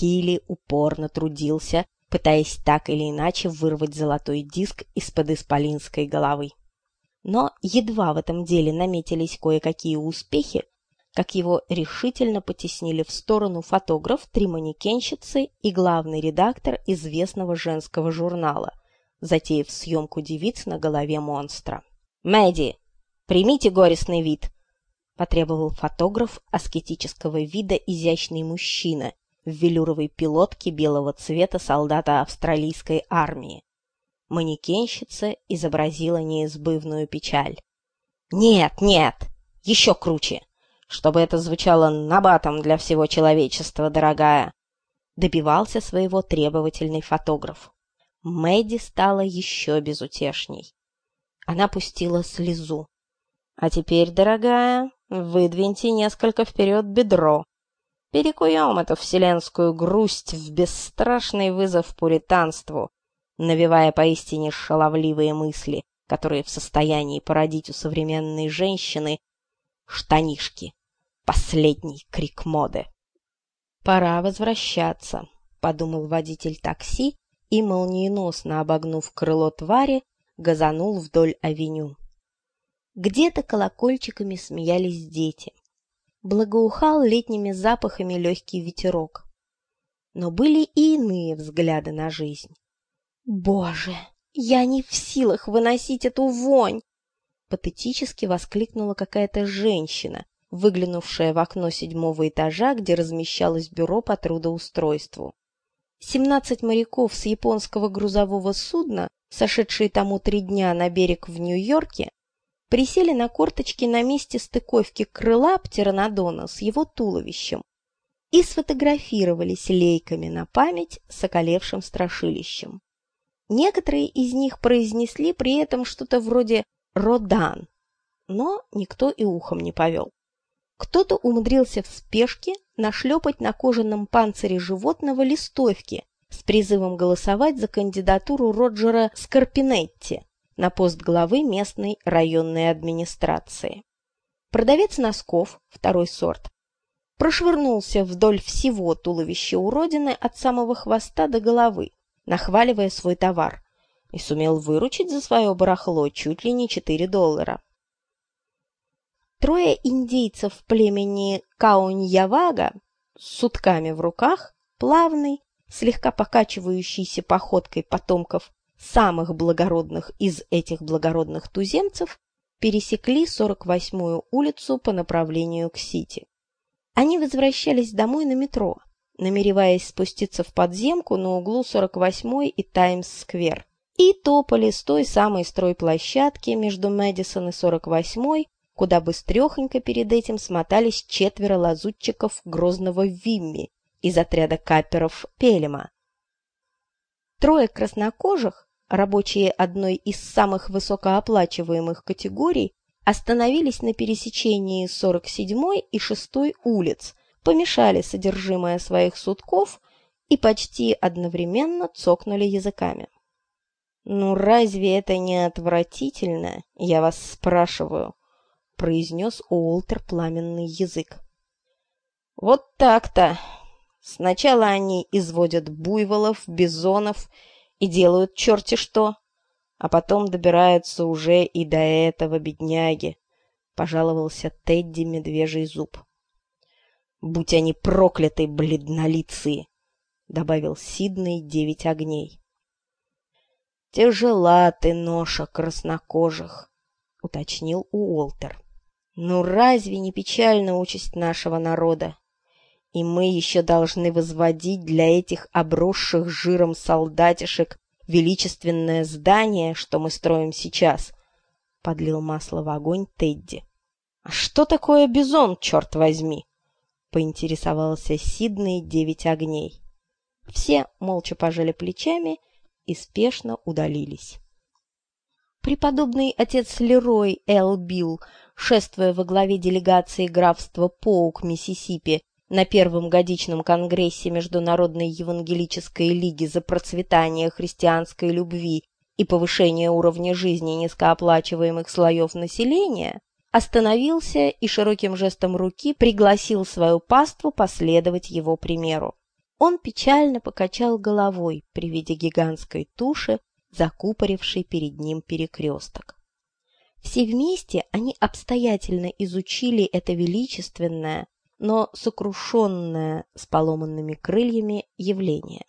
Килли упорно трудился, пытаясь так или иначе вырвать золотой диск из-под исполинской головы. Но едва в этом деле наметились кое-какие успехи, как его решительно потеснили в сторону фотограф, три манекенщицы и главный редактор известного женского журнала, затеяв съемку девиц на голове монстра. «Мэдди, примите горестный вид!» – потребовал фотограф аскетического вида изящный мужчина в велюровой пилотке белого цвета солдата австралийской армии. Манекенщица изобразила неизбывную печаль. «Нет, нет! Еще круче! Чтобы это звучало набатом для всего человечества, дорогая!» Добивался своего требовательный фотограф. Мэдди стала еще безутешней. Она пустила слезу. «А теперь, дорогая, выдвиньте несколько вперед бедро. Перекуем эту вселенскую грусть в бесстрашный вызов пуританству, навевая поистине шаловливые мысли, которые в состоянии породить у современной женщины штанишки. Последний крик моды. «Пора возвращаться», — подумал водитель такси и, молниеносно обогнув крыло твари, газанул вдоль авеню. Где-то колокольчиками смеялись дети. Благоухал летними запахами легкий ветерок. Но были и иные взгляды на жизнь. «Боже, я не в силах выносить эту вонь!» Патетически воскликнула какая-то женщина, выглянувшая в окно седьмого этажа, где размещалось бюро по трудоустройству. Семнадцать моряков с японского грузового судна, сошедшие тому три дня на берег в Нью-Йорке, присели на корточки на месте стыковки крыла птеранодона с его туловищем и сфотографировались лейками на память с околевшим страшилищем. Некоторые из них произнесли при этом что-то вроде «Родан», но никто и ухом не повел. Кто-то умудрился в спешке нашлепать на кожаном панцире животного листовки с призывом голосовать за кандидатуру Роджера Скорпинетти на пост главы местной районной администрации. Продавец носков, второй сорт, прошвырнулся вдоль всего туловища уродины от самого хвоста до головы, нахваливая свой товар, и сумел выручить за свое барахло чуть ли не 4 доллара. Трое индейцев племени Кауньявага с сутками в руках, плавной, слегка покачивающейся походкой потомков самых благородных из этих благородных туземцев, пересекли 48-ю улицу по направлению к Сити. Они возвращались домой на метро, намереваясь спуститься в подземку на углу 48-й и Таймс-сквер, и топали с той самой стройплощадки между Мэдисон и 48-й куда быстрехонько перед этим смотались четверо лазутчиков грозного Вимми из отряда каперов Пелема. Трое краснокожих, рабочие одной из самых высокооплачиваемых категорий, остановились на пересечении 47-й и 6-й улиц, помешали содержимое своих сутков и почти одновременно цокнули языками. «Ну разве это не отвратительно, я вас спрашиваю?» произнес Уолтер пламенный язык. Вот так-то. Сначала они изводят буйволов, бизонов и делают черти что, а потом добираются уже и до этого бедняги, пожаловался Тедди Медвежий Зуб. Будь они прокляты, бледнолицые, добавил Сиднey девять огней. Тяжела ты ноша краснокожих, уточнил Уолтер. Ну разве не печальна участь нашего народа? И мы еще должны возводить для этих обросших жиром солдатишек величественное здание, что мы строим сейчас, — подлил масло в огонь Тедди. — А что такое бизон, черт возьми? — поинтересовался Сиднey девять огней. Все молча пожали плечами и спешно удалились. Преподобный отец Лерой Эл Билл шествуя во главе делегации графства Поук, Миссисипи, на первом годичном конгрессе Международной Евангелической Лиги за процветание христианской любви и повышение уровня жизни низкооплачиваемых слоев населения, остановился и широким жестом руки пригласил свою паству последовать его примеру. Он печально покачал головой при виде гигантской туши, закупорившей перед ним перекресток. Все вместе они обстоятельно изучили это величественное, но сокрушенное с поломанными крыльями явление.